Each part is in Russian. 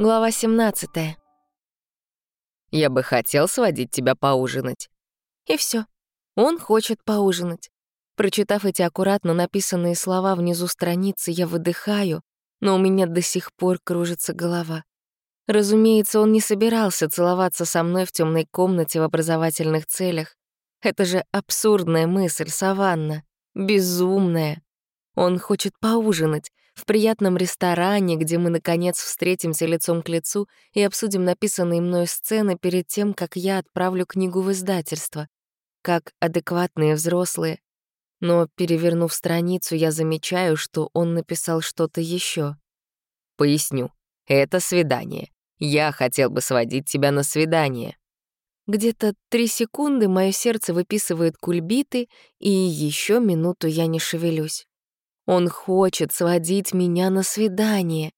Глава 17. Я бы хотел сводить тебя поужинать. И все. Он хочет поужинать. Прочитав эти аккуратно написанные слова внизу страницы, я выдыхаю, но у меня до сих пор кружится голова. Разумеется, он не собирался целоваться со мной в темной комнате в образовательных целях. Это же абсурдная мысль, Саванна. Безумная. Он хочет поужинать, в приятном ресторане, где мы, наконец, встретимся лицом к лицу и обсудим написанные мною сцены перед тем, как я отправлю книгу в издательство, как адекватные взрослые. Но, перевернув страницу, я замечаю, что он написал что-то еще. Поясню. Это свидание. Я хотел бы сводить тебя на свидание. Где-то три секунды мое сердце выписывает кульбиты, и еще минуту я не шевелюсь. Он хочет сводить меня на свидание.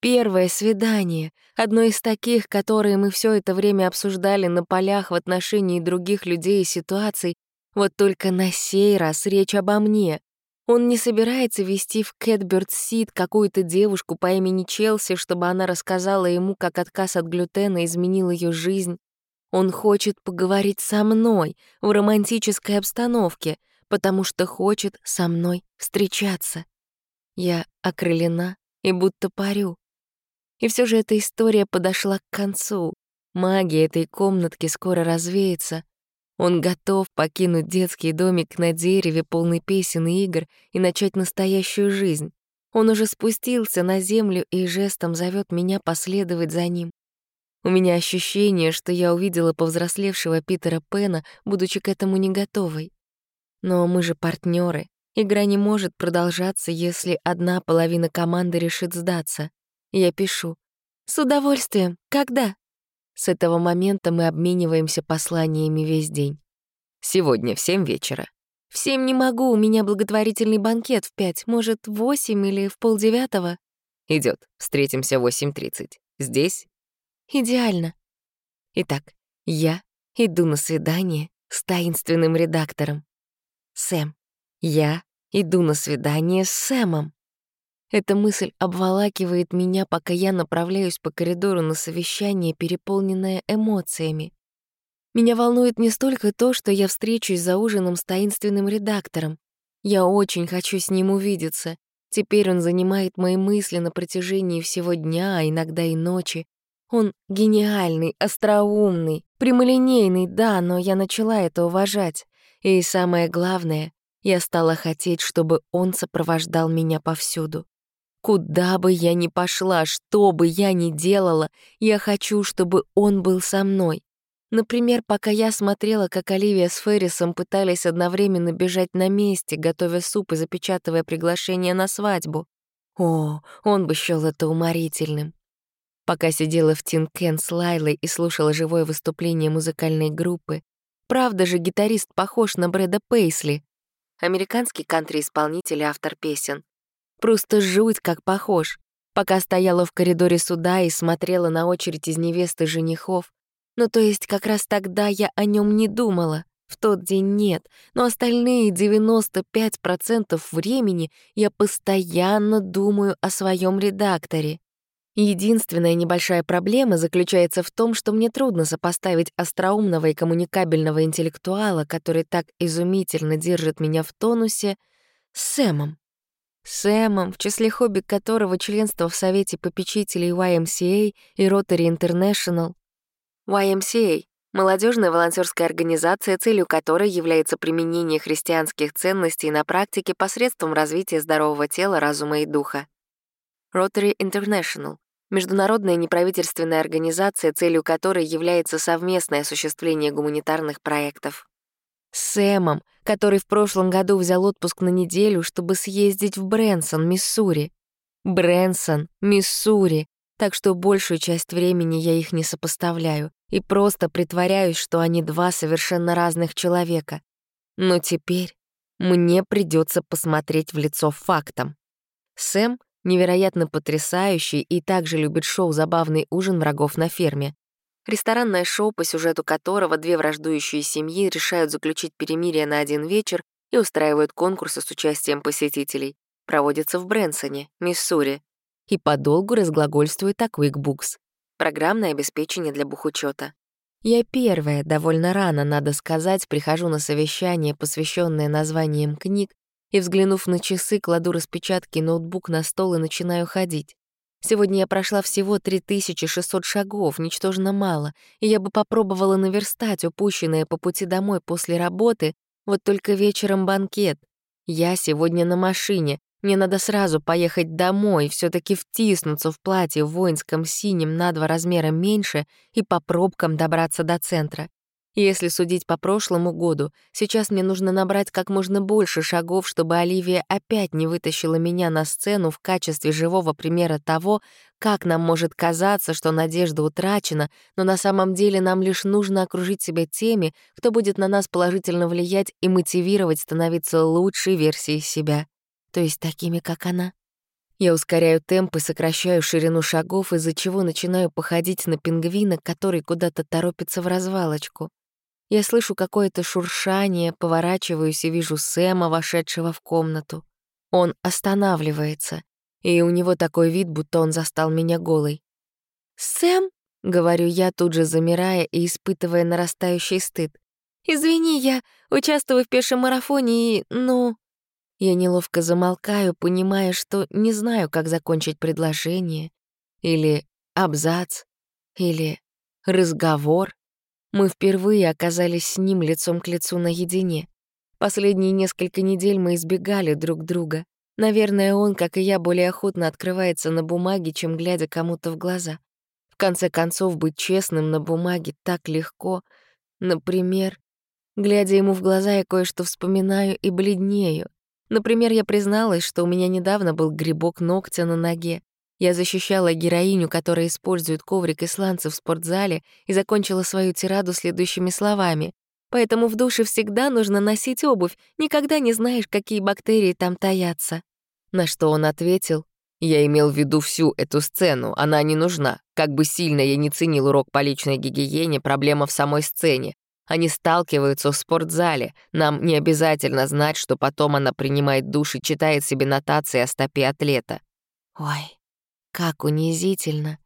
Первое свидание, одно из таких, которые мы все это время обсуждали на полях в отношении других людей и ситуаций, вот только на сей раз речь обо мне. Он не собирается вести в Кэтберт Сид какую-то девушку по имени Челси, чтобы она рассказала ему, как отказ от глютена изменил ее жизнь. Он хочет поговорить со мной в романтической обстановке — потому что хочет со мной встречаться. Я окрылена и будто парю. И все же эта история подошла к концу. Магия этой комнатки скоро развеется. Он готов покинуть детский домик на дереве, полный песен и игр, и начать настоящую жизнь. Он уже спустился на землю и жестом зовет меня последовать за ним. У меня ощущение, что я увидела повзрослевшего Питера Пена, будучи к этому не готовой. Но мы же партнеры. Игра не может продолжаться, если одна половина команды решит сдаться. Я пишу. «С удовольствием. Когда?» С этого момента мы обмениваемся посланиями весь день. «Сегодня в семь вечера». «В семь не могу, у меня благотворительный банкет в пять. Может, в восемь или в полдевятого?» Идет. Встретимся в восемь тридцать. Здесь?» «Идеально». Итак, я иду на свидание с таинственным редактором. Сэм. Я иду на свидание с Сэмом. Эта мысль обволакивает меня, пока я направляюсь по коридору на совещание, переполненное эмоциями. Меня волнует не столько то, что я встречусь за ужином с таинственным редактором. Я очень хочу с ним увидеться. Теперь он занимает мои мысли на протяжении всего дня, а иногда и ночи. Он гениальный, остроумный, прямолинейный, да, но я начала это уважать. И самое главное, я стала хотеть, чтобы он сопровождал меня повсюду. Куда бы я ни пошла, что бы я ни делала, я хочу, чтобы он был со мной. Например, пока я смотрела, как Оливия с Феррисом пытались одновременно бежать на месте, готовя суп и запечатывая приглашение на свадьбу. О, он бы счёл это уморительным. Пока сидела в Тинкен с Лайлой и слушала живое выступление музыкальной группы, Правда же гитарист похож на Брэда Пейсли, американский кантри-исполнитель и автор песен. Просто жуть как похож. Пока стояла в коридоре суда и смотрела на очередь из невест и женихов. Ну, то есть как раз тогда я о нем не думала. В тот день нет, но остальные 95% времени я постоянно думаю о своем редакторе. Единственная небольшая проблема заключается в том, что мне трудно сопоставить остроумного и коммуникабельного интеллектуала, который так изумительно держит меня в тонусе, с Сэмом. Сэмом, в числе хобби которого членство в Совете попечителей YMCA и Rotary International. YMCA — молодежная волонтерская организация, целью которой является применение христианских ценностей на практике посредством развития здорового тела, разума и духа. Rotary International международная неправительственная организация, целью которой является совместное осуществление гуманитарных проектов. Сэмом, который в прошлом году взял отпуск на неделю, чтобы съездить в Брэнсон, Миссури. Брэнсон, Миссури. Так что большую часть времени я их не сопоставляю и просто притворяюсь, что они два совершенно разных человека. Но теперь мне придется посмотреть в лицо фактам. Сэм невероятно потрясающий и также любит шоу «Забавный ужин врагов на ферме». Ресторанное шоу, по сюжету которого две враждующие семьи решают заключить перемирие на один вечер и устраивают конкурсы с участием посетителей, проводится в Брэнсоне, Миссури. и подолгу разглагольствует о QuickBooks. Программное обеспечение для бухучета. Я первая, довольно рано, надо сказать, прихожу на совещание, посвященное названиям книг, и, взглянув на часы, кладу распечатки ноутбук на стол и начинаю ходить. Сегодня я прошла всего 3600 шагов, ничтожно мало, и я бы попробовала наверстать упущенное по пути домой после работы, вот только вечером банкет. Я сегодня на машине, мне надо сразу поехать домой, все таки втиснуться в платье в воинском синем на два размера меньше и по пробкам добраться до центра. Если судить по прошлому году, сейчас мне нужно набрать как можно больше шагов, чтобы Оливия опять не вытащила меня на сцену в качестве живого примера того, как нам может казаться, что надежда утрачена, но на самом деле нам лишь нужно окружить себя теми, кто будет на нас положительно влиять и мотивировать становиться лучшей версией себя, то есть такими, как она. Я ускоряю темп и сокращаю ширину шагов, из-за чего начинаю походить на пингвина, который куда-то торопится в развалочку. Я слышу какое-то шуршание, поворачиваюсь и вижу Сэма, вошедшего в комнату. Он останавливается, и у него такой вид, будто он застал меня голой. «Сэм?» — говорю я, тут же замирая и испытывая нарастающий стыд. «Извини, я участвую в пешем марафоне и, ну...» Я неловко замолкаю, понимая, что не знаю, как закончить предложение, или абзац, или разговор. Мы впервые оказались с ним лицом к лицу наедине. Последние несколько недель мы избегали друг друга. Наверное, он, как и я, более охотно открывается на бумаге, чем глядя кому-то в глаза. В конце концов, быть честным на бумаге так легко. Например, глядя ему в глаза, я кое-что вспоминаю и бледнею. Например, я призналась, что у меня недавно был грибок ногтя на ноге. Я защищала героиню, которая использует коврик и сланцы в спортзале, и закончила свою тираду следующими словами. «Поэтому в душе всегда нужно носить обувь, никогда не знаешь, какие бактерии там таятся». На что он ответил, «Я имел в виду всю эту сцену, она не нужна. Как бы сильно я не ценил урок по личной гигиене, проблема в самой сцене. Они сталкиваются в спортзале. Нам не обязательно знать, что потом она принимает душ и читает себе нотации о стопе атлета». «Ой, как унизительно.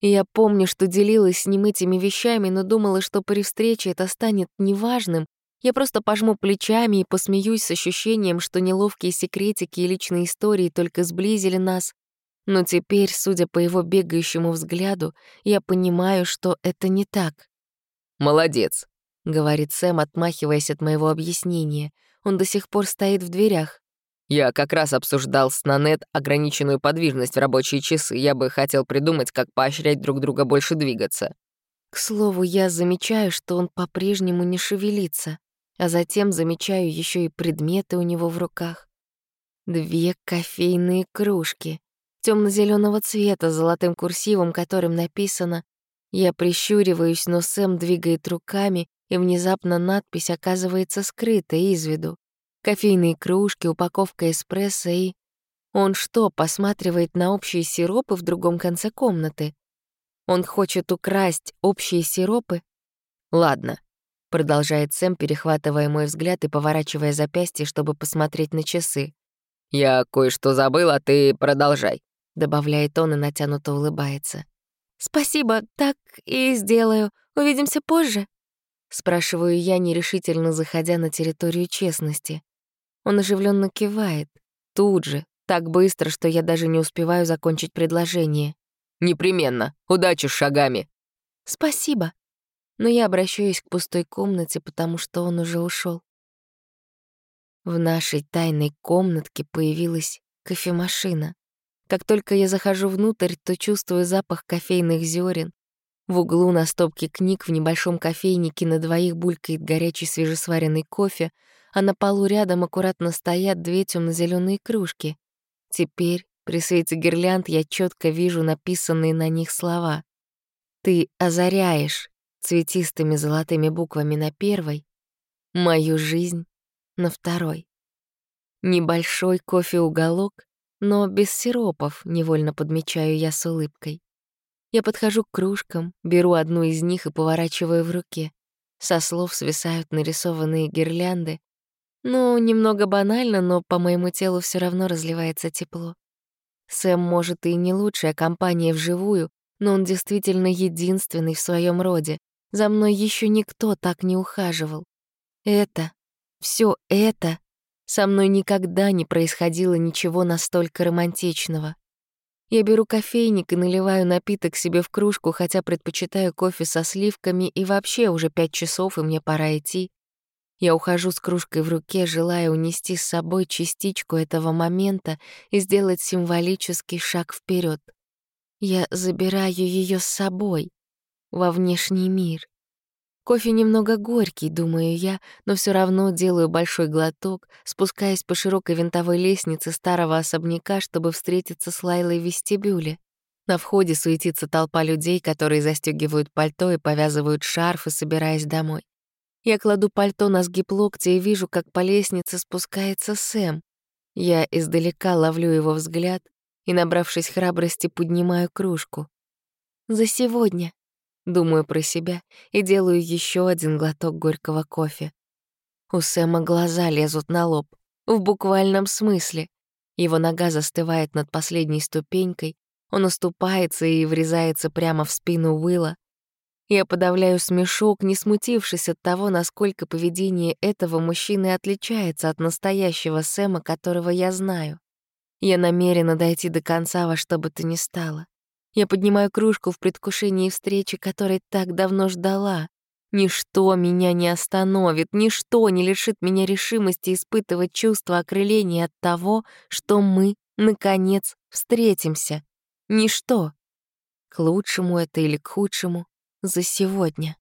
я помню, что делилась с ним этими вещами, но думала, что при встрече это станет неважным. Я просто пожму плечами и посмеюсь с ощущением, что неловкие секретики и личные истории только сблизили нас. Но теперь, судя по его бегающему взгляду, я понимаю, что это не так. «Молодец», — говорит Сэм, отмахиваясь от моего объяснения. Он до сих пор стоит в дверях. Я как раз обсуждал с Нанет ограниченную подвижность в рабочие часы. Я бы хотел придумать, как поощрять друг друга больше двигаться. К слову, я замечаю, что он по-прежнему не шевелится, а затем замечаю еще и предметы у него в руках. Две кофейные кружки темно зеленого цвета с золотым курсивом, которым написано «Я прищуриваюсь, но Сэм двигает руками, и внезапно надпись оказывается скрыта из виду кофейные кружки, упаковка эспрессо и... Он что, посматривает на общие сиропы в другом конце комнаты? Он хочет украсть общие сиропы? Ладно, продолжает Сэм, перехватывая мой взгляд и поворачивая запястье, чтобы посмотреть на часы. «Я кое-что забыл, а ты продолжай», — добавляет он и натянуто улыбается. «Спасибо, так и сделаю. Увидимся позже?» Спрашиваю я, нерешительно заходя на территорию честности. Он оживленно кивает. Тут же, так быстро, что я даже не успеваю закончить предложение. «Непременно. Удачи с шагами». «Спасибо». Но я обращаюсь к пустой комнате, потому что он уже ушел. В нашей тайной комнатке появилась кофемашина. Как только я захожу внутрь, то чувствую запах кофейных зерен. В углу на стопке книг в небольшом кофейнике на двоих булькает горячий свежесваренный кофе, а на полу рядом аккуратно стоят две темно-зеленые кружки. Теперь, при свете гирлянд, я четко вижу написанные на них слова. «Ты озаряешь» цветистыми золотыми буквами на первой, «Мою жизнь» на второй. Небольшой кофе-уголок, но без сиропов, невольно подмечаю я с улыбкой. Я подхожу к кружкам, беру одну из них и поворачиваю в руке. Со слов свисают нарисованные гирлянды, ну, немного банально, но по моему телу все равно разливается тепло. Сэм, может, и не лучшая компания вживую, но он действительно единственный в своем роде. За мной еще никто так не ухаживал. Это, все это, со мной никогда не происходило ничего настолько романтичного. Я беру кофейник и наливаю напиток себе в кружку, хотя предпочитаю кофе со сливками, и вообще уже пять часов, и мне пора идти. Я ухожу с кружкой в руке, желая унести с собой частичку этого момента и сделать символический шаг вперед. Я забираю ее с собой во внешний мир. Кофе немного горький, думаю я, но все равно делаю большой глоток, спускаясь по широкой винтовой лестнице старого особняка, чтобы встретиться с Лайлой в вестибюле. На входе суетится толпа людей, которые застегивают пальто и повязывают шарфы, собираясь домой. Я кладу пальто на сгиб локтя и вижу, как по лестнице спускается Сэм. Я издалека ловлю его взгляд и, набравшись храбрости, поднимаю кружку. «За сегодня», Думаю про себя и делаю еще один глоток горького кофе. У Сэма глаза лезут на лоб. В буквальном смысле. Его нога застывает над последней ступенькой, он уступается и врезается прямо в спину Уилла. Я подавляю смешок, не смутившись от того, насколько поведение этого мужчины отличается от настоящего Сэма, которого я знаю. Я намерена дойти до конца во что бы то ни стало. Я поднимаю кружку в предвкушении встречи, которой так давно ждала. Ничто меня не остановит, ничто не лишит меня решимости испытывать чувство окрыления от того, что мы, наконец, встретимся. Ничто. К лучшему это или к худшему за сегодня.